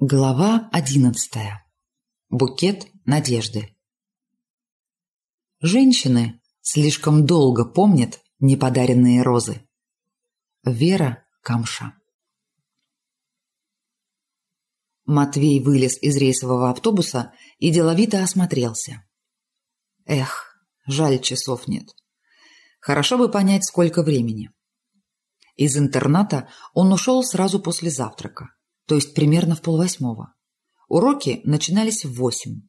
Глава одиннадцатая. Букет надежды. Женщины слишком долго помнят неподаренные розы. Вера Камша. Матвей вылез из рейсового автобуса и деловито осмотрелся. Эх, жаль, часов нет. Хорошо бы понять, сколько времени. Из интерната он ушел сразу после завтрака то есть примерно в полвосьмого. Уроки начинались в восемь.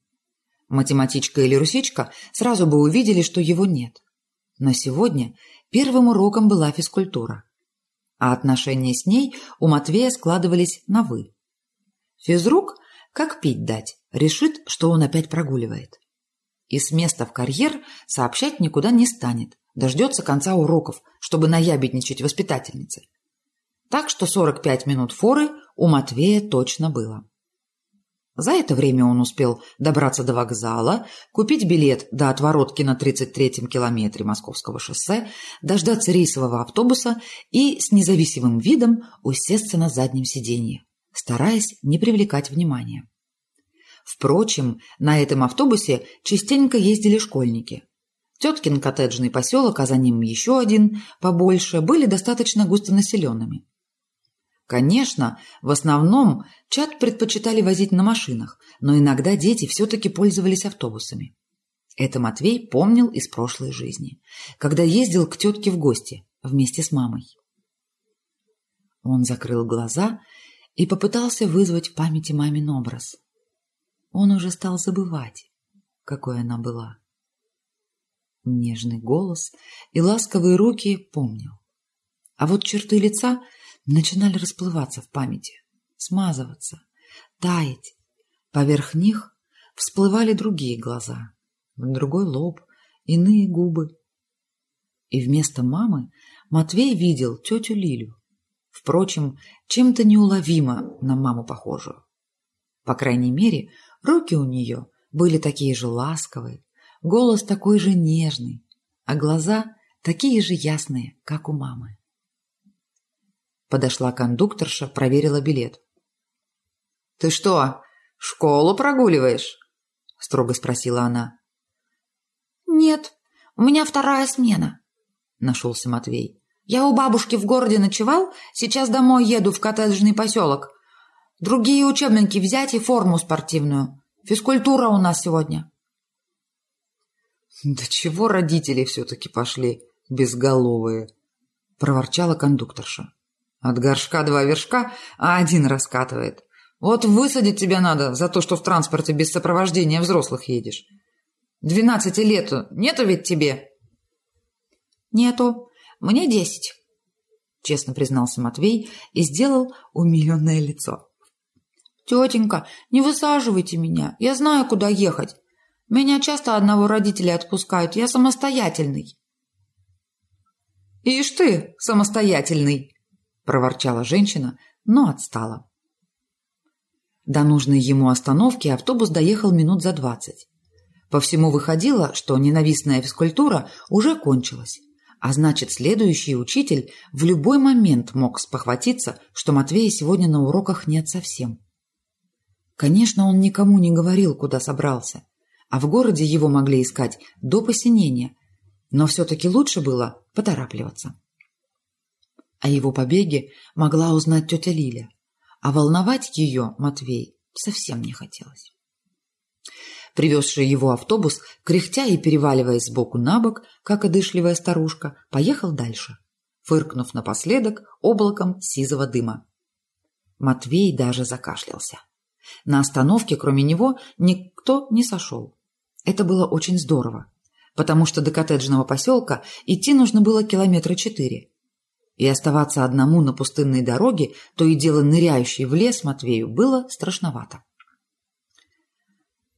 Математичка или русичка сразу бы увидели, что его нет. Но сегодня первым уроком была физкультура. А отношения с ней у Матвея складывались на «вы». Физрук, как пить дать, решит, что он опять прогуливает. И с места в карьер сообщать никуда не станет, дождется конца уроков, чтобы наябедничать воспитательнице. Так что 45 минут форы у Матвея точно было. За это время он успел добраться до вокзала, купить билет до отворотки на 33-м километре Московского шоссе, дождаться рейсового автобуса и с независимым видом усесться на заднем сиденье, стараясь не привлекать внимания. Впрочем, на этом автобусе частенько ездили школьники. Теткин коттеджный поселок, а за ним еще один, побольше, были достаточно густонаселенными. Конечно, в основном чат предпочитали возить на машинах, но иногда дети все-таки пользовались автобусами. Это Матвей помнил из прошлой жизни, когда ездил к тетке в гости вместе с мамой. Он закрыл глаза и попытался вызвать в памяти мамин образ. Он уже стал забывать, какой она была. Нежный голос и ласковые руки помнил. А вот черты лица – начинали расплываться в памяти, смазываться, таять. Поверх них всплывали другие глаза, другой лоб, иные губы. И вместо мамы Матвей видел тетю Лилю. Впрочем, чем-то неуловимо на маму похожую. По крайней мере, руки у нее были такие же ласковые, голос такой же нежный, а глаза такие же ясные, как у мамы. Подошла кондукторша, проверила билет. «Ты что, школу прогуливаешь?» – строго спросила она. «Нет, у меня вторая смена», – нашелся Матвей. «Я у бабушки в городе ночевал, сейчас домой еду в коттеджный поселок. Другие учебники взять и форму спортивную. Физкультура у нас сегодня». «Да чего родители все-таки пошли безголовые?» – проворчала кондукторша. От горшка два вершка, а один раскатывает. Вот высадить тебя надо за то, что в транспорте без сопровождения взрослых едешь. Двенадцати лету нету ведь тебе? Нету. Мне десять. Честно признался Матвей и сделал умиленное лицо. Тетенька, не высаживайте меня. Я знаю, куда ехать. Меня часто одного родителя отпускают. Я самостоятельный. Ишь ты, самостоятельный, проворчала женщина, но отстала. До нужной ему остановки автобус доехал минут за двадцать. По всему выходило, что ненавистная физкультура уже кончилась, а значит, следующий учитель в любой момент мог спохватиться, что Матвея сегодня на уроках нет совсем. Конечно, он никому не говорил, куда собрался, а в городе его могли искать до посинения, но все-таки лучше было поторапливаться. О его побеге могла узнать тетя Лиля, а волновать ее Матвей совсем не хотелось. Привезший его автобус, кряхтя и переваливаясь сбоку на бок, как одышливая старушка, поехал дальше, фыркнув напоследок облаком сизого дыма. Матвей даже закашлялся. На остановке, кроме него, никто не сошел. Это было очень здорово, потому что до коттеджного поселка идти нужно было километра четыре, и оставаться одному на пустынной дороге, то и дело ныряющей в лес Матвею, было страшновато.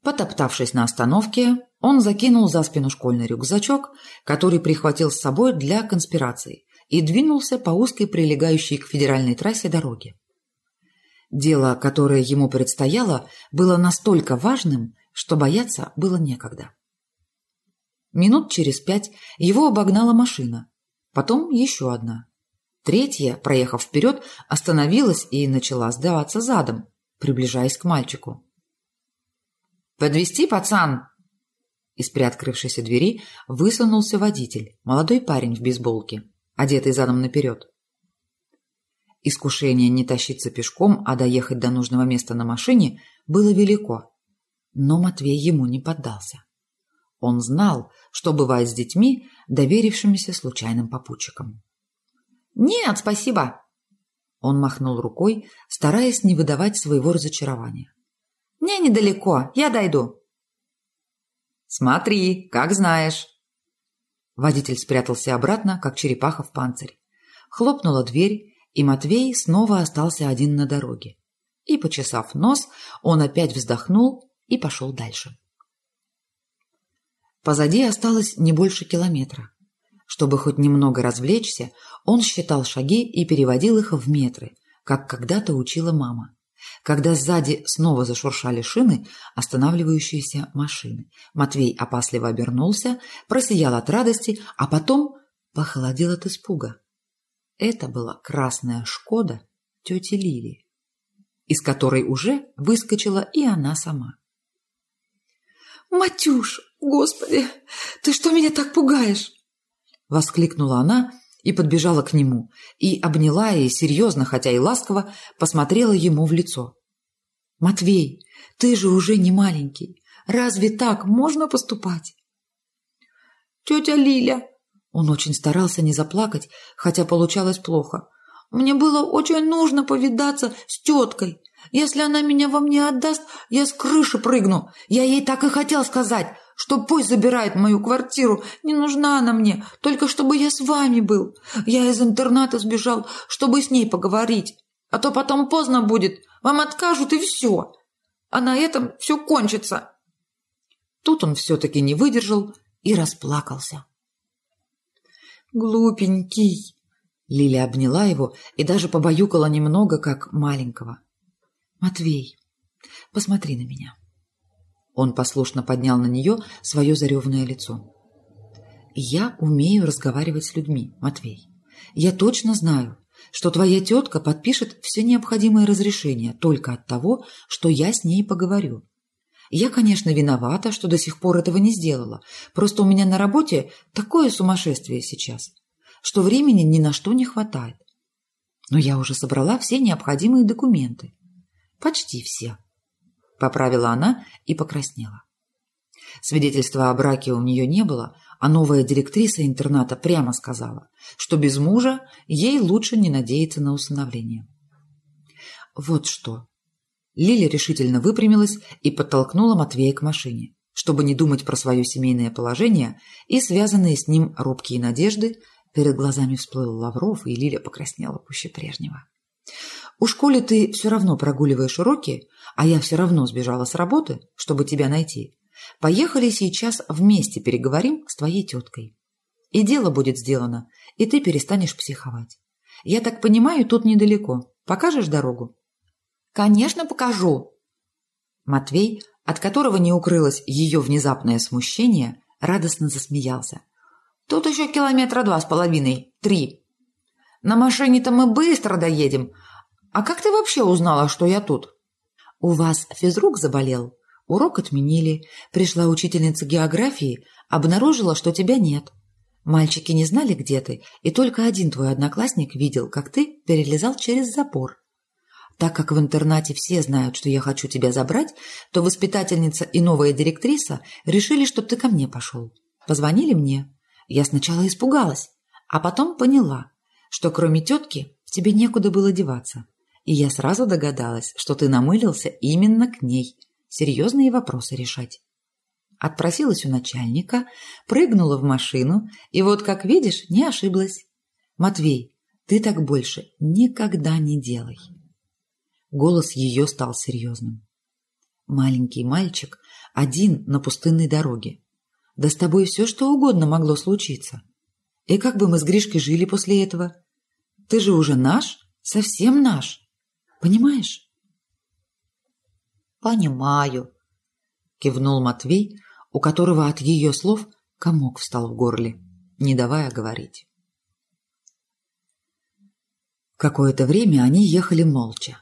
Потоптавшись на остановке, он закинул за спину школьный рюкзачок, который прихватил с собой для конспирации, и двинулся по узкой прилегающей к федеральной трассе дороге. Дело, которое ему предстояло, было настолько важным, что бояться было некогда. Минут через пять его обогнала машина, потом еще одна. Третья, проехав вперед, остановилась и начала сдаваться задом. приближаясь к мальчику. «Подвезти, пацан!» Из приоткрывшейся двери высунулся водитель, молодой парень в бейсболке, одетый задом наперед. Искушение не тащиться пешком, а доехать до нужного места на машине было велико. Но Матвей ему не поддался. Он знал, что бывает с детьми, доверившимися случайным попутчикам. «Нет, спасибо!» Он махнул рукой, стараясь не выдавать своего разочарования. «Мне недалеко, я дойду». «Смотри, как знаешь». Водитель спрятался обратно, как черепаха в панцирь. Хлопнула дверь, и Матвей снова остался один на дороге. И, почесав нос, он опять вздохнул и пошел дальше. Позади осталось не больше километра. Чтобы хоть немного развлечься, он считал шаги и переводил их в метры, как когда-то учила мама. Когда сзади снова зашуршали шины, останавливающиеся машины, Матвей опасливо обернулся, просиял от радости, а потом похолодел от испуга. Это была красная «Шкода» тети Лили, из которой уже выскочила и она сама. «Матюш, господи, ты что меня так пугаешь?» Воскликнула она и подбежала к нему, и обняла и серьезно, хотя и ласково, посмотрела ему в лицо. «Матвей, ты же уже не маленький. Разве так можно поступать?» «Тетя Лиля!» Он очень старался не заплакать, хотя получалось плохо. «Мне было очень нужно повидаться с теткой. Если она меня вам не отдаст, я с крыши прыгну. Я ей так и хотел сказать, что пусть забирает мою квартиру. Не нужна она мне, только чтобы я с вами был. Я из интерната сбежал, чтобы с ней поговорить. А то потом поздно будет, вам откажут и все. А на этом все кончится». Тут он все-таки не выдержал и расплакался. «Глупенький!» Лиля обняла его и даже побаюкала немного, как маленького. «Матвей, посмотри на меня». Он послушно поднял на нее свое зареванное лицо. «Я умею разговаривать с людьми, Матвей. Я точно знаю, что твоя тетка подпишет все необходимые разрешения только от того, что я с ней поговорю. Я, конечно, виновата, что до сих пор этого не сделала. Просто у меня на работе такое сумасшествие сейчас, что времени ни на что не хватает. Но я уже собрала все необходимые документы. Почти все. Поправила она и покраснела. Свидетельства о браке у нее не было, а новая директриса интерната прямо сказала, что без мужа ей лучше не надеяться на усыновление. Вот что. Лиля решительно выпрямилась и подтолкнула Матвея к машине, чтобы не думать про свое семейное положение и связанные с ним робкие надежды. Перед глазами всплыл Лавров, и Лиля покраснела пуще прежнего. У школе ты все равно прогуливаешь уроки, а я все равно сбежала с работы, чтобы тебя найти. Поехали сейчас вместе переговорим с твоей теткой. И дело будет сделано, и ты перестанешь психовать. Я так понимаю, тут недалеко. Покажешь дорогу? Конечно, покажу. Матвей, от которого не укрылось ее внезапное смущение, радостно засмеялся. Тут еще километра два с половиной, три. На машине-то мы быстро доедем, «А как ты вообще узнала, что я тут?» «У вас физрук заболел. Урок отменили. Пришла учительница географии, обнаружила, что тебя нет. Мальчики не знали, где ты, и только один твой одноклассник видел, как ты перелезал через запор. Так как в интернате все знают, что я хочу тебя забрать, то воспитательница и новая директриса решили, чтобы ты ко мне пошел. Позвонили мне. Я сначала испугалась, а потом поняла, что кроме тетки тебе некуда было деваться и я сразу догадалась, что ты намылился именно к ней, серьезные вопросы решать. Отпросилась у начальника, прыгнула в машину, и вот, как видишь, не ошиблась. Матвей, ты так больше никогда не делай. Голос ее стал серьезным. Маленький мальчик один на пустынной дороге. Да с тобой все что угодно могло случиться. И как бы мы с Гришкой жили после этого? Ты же уже наш, совсем наш. Понимаешь? Понимаю, кивнул Матвей, у которого от ее слов комок встал в горле, не давая говорить. Какое-то время они ехали молча.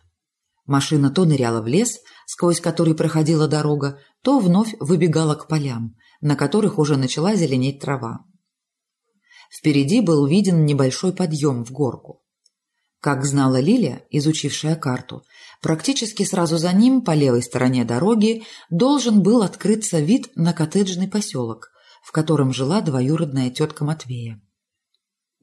Машина то ныряла в лес, сквозь который проходила дорога, то вновь выбегала к полям, на которых уже начала зеленеть трава. Впереди был виден небольшой подъем в горку. Как знала Лилия, изучившая карту, практически сразу за ним, по левой стороне дороги, должен был открыться вид на коттеджный поселок, в котором жила двоюродная тетка Матвея.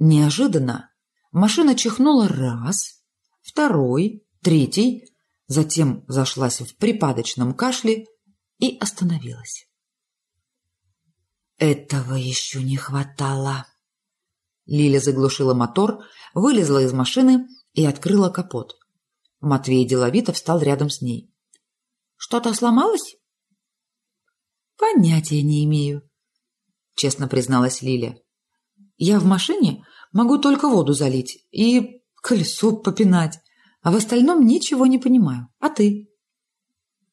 Неожиданно машина чихнула раз, второй, третий, затем зашлась в припадочном кашле и остановилась. Этого еще не хватало. Лиля заглушила мотор, вылезла из машины и открыла капот. Матвей деловито встал рядом с ней. «Что-то сломалось?» «Понятия не имею», — честно призналась Лиля. «Я в машине могу только воду залить и колесо попинать, а в остальном ничего не понимаю. А ты?»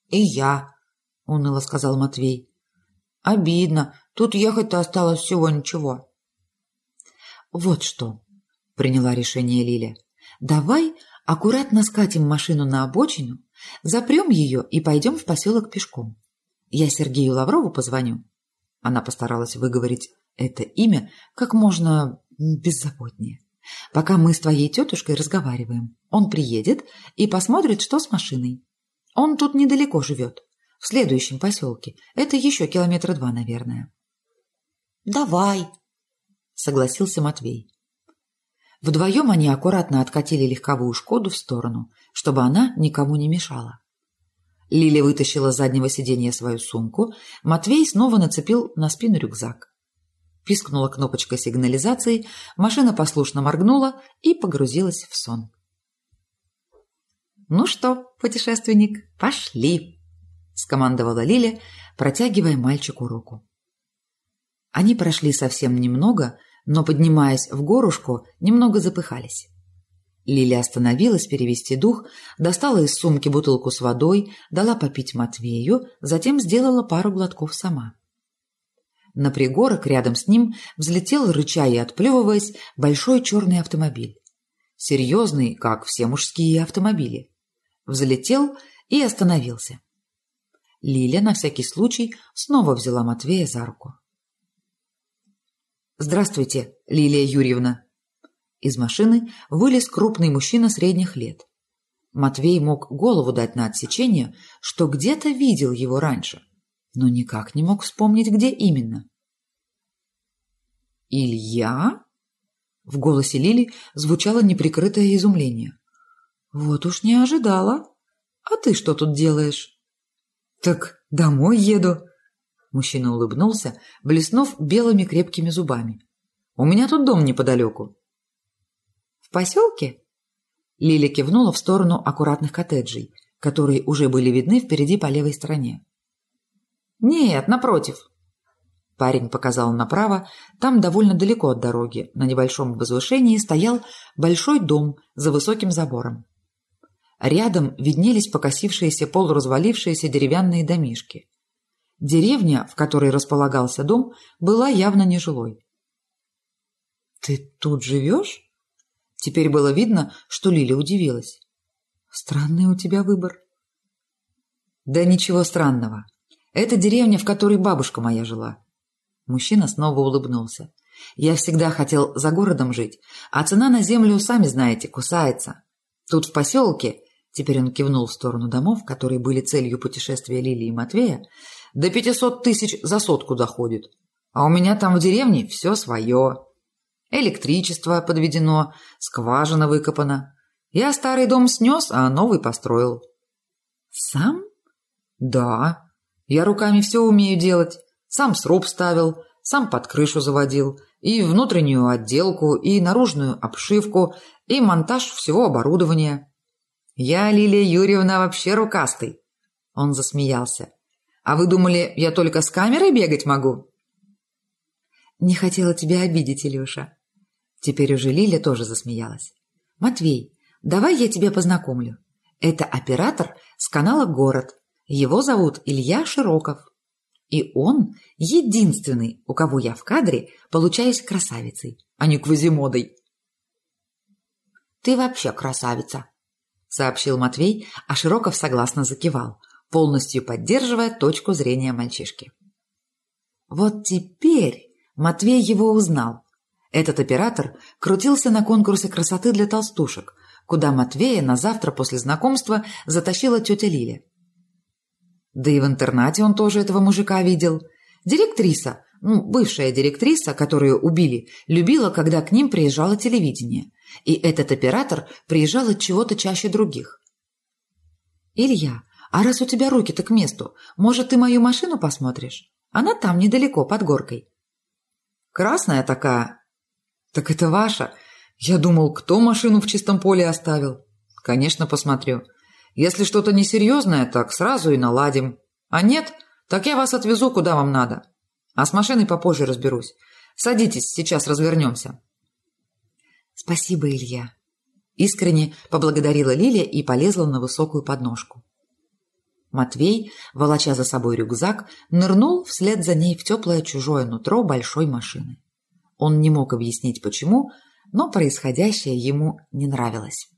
«И я», — уныло сказал Матвей. «Обидно. Тут ехать-то осталось всего ничего». «Вот что», — приняла решение Лиля. «Давай аккуратно скатим машину на обочину, запрем ее и пойдем в поселок пешком. Я Сергею Лаврову позвоню». Она постаралась выговорить это имя как можно беззаботнее. «Пока мы с твоей тетушкой разговариваем, он приедет и посмотрит, что с машиной. Он тут недалеко живет, в следующем поселке. Это еще километра два, наверное». «Давай», согласился Матвей. Вдвоем они аккуратно откатили легковую «Шкоду» в сторону, чтобы она никому не мешала. Лиля вытащила с заднего сиденья свою сумку, Матвей снова нацепил на спину рюкзак. Пискнула кнопочка сигнализации, машина послушно моргнула и погрузилась в сон. «Ну что, путешественник, пошли!» – скомандовала Лиля, протягивая мальчику руку. Они прошли совсем немного – но, поднимаясь в горушку, немного запыхались. Лиля остановилась перевести дух, достала из сумки бутылку с водой, дала попить Матвею, затем сделала пару глотков сама. На пригорок рядом с ним взлетел, рыча и отплевываясь, большой черный автомобиль. Серьезный, как все мужские автомобили. Взлетел и остановился. Лиля на всякий случай снова взяла Матвея за руку. «Здравствуйте, Лилия Юрьевна». Из машины вылез крупный мужчина средних лет. Матвей мог голову дать на отсечение, что где-то видел его раньше, но никак не мог вспомнить, где именно. «Илья?» В голосе Лили звучало неприкрытое изумление. «Вот уж не ожидала. А ты что тут делаешь?» «Так домой еду», Мужчина улыбнулся, блеснув белыми крепкими зубами. «У меня тут дом неподалеку». «В поселке?» Лиля кивнула в сторону аккуратных коттеджей, которые уже были видны впереди по левой стороне. «Нет, напротив». Парень показал направо, там довольно далеко от дороги, на небольшом возвышении стоял большой дом за высоким забором. Рядом виднелись покосившиеся полуразвалившиеся деревянные домишки. Деревня, в которой располагался дом, была явно нежилой. «Ты тут живешь?» Теперь было видно, что Лиля удивилась. «Странный у тебя выбор». «Да ничего странного. Это деревня, в которой бабушка моя жила». Мужчина снова улыбнулся. «Я всегда хотел за городом жить, а цена на землю, сами знаете, кусается. Тут в поселке...» Теперь он кивнул в сторону домов, которые были целью путешествия Лилии и Матвея, до пятисот тысяч за сотку доходит. А у меня там в деревне все свое. Электричество подведено, скважина выкопана. Я старый дом снес, а новый построил. Сам? Да. Я руками все умею делать. Сам сруб ставил, сам под крышу заводил. И внутреннюю отделку, и наружную обшивку, и монтаж всего оборудования. Я, Лилия Юрьевна, вообще рукастый. Он засмеялся. А вы думали, я только с камерой бегать могу?» «Не хотела тебя обидеть, Илюша». Теперь уже Лиля тоже засмеялась. «Матвей, давай я тебя познакомлю. Это оператор с канала «Город». Его зовут Илья Широков. И он единственный, у кого я в кадре получаюсь красавицей, а не квазимодой». «Ты вообще красавица», сообщил Матвей, а Широков согласно закивал, полностью поддерживая точку зрения мальчишки. Вот теперь Матвей его узнал. Этот оператор крутился на конкурсе красоты для толстушек, куда Матвея на завтра после знакомства затащила тетя Лиля. Да и в интернате он тоже этого мужика видел. Директриса, ну, бывшая директриса, которую убили, любила, когда к ним приезжало телевидение. И этот оператор приезжал от чего-то чаще других. «Илья, а раз у тебя руки-то к месту, может, ты мою машину посмотришь? Она там, недалеко, под горкой». «Красная такая?» «Так это ваша. Я думал, кто машину в чистом поле оставил?» «Конечно, посмотрю. Если что-то несерьезное, так сразу и наладим. А нет, так я вас отвезу, куда вам надо. А с машиной попозже разберусь. Садитесь, сейчас развернемся». «Спасибо, Илья». Искренне поблагодарила Лилия и полезла на высокую подножку. Матвей, волоча за собой рюкзак, нырнул вслед за ней в теплое чужое нутро большой машины. Он не мог объяснить, почему, но происходящее ему не нравилось.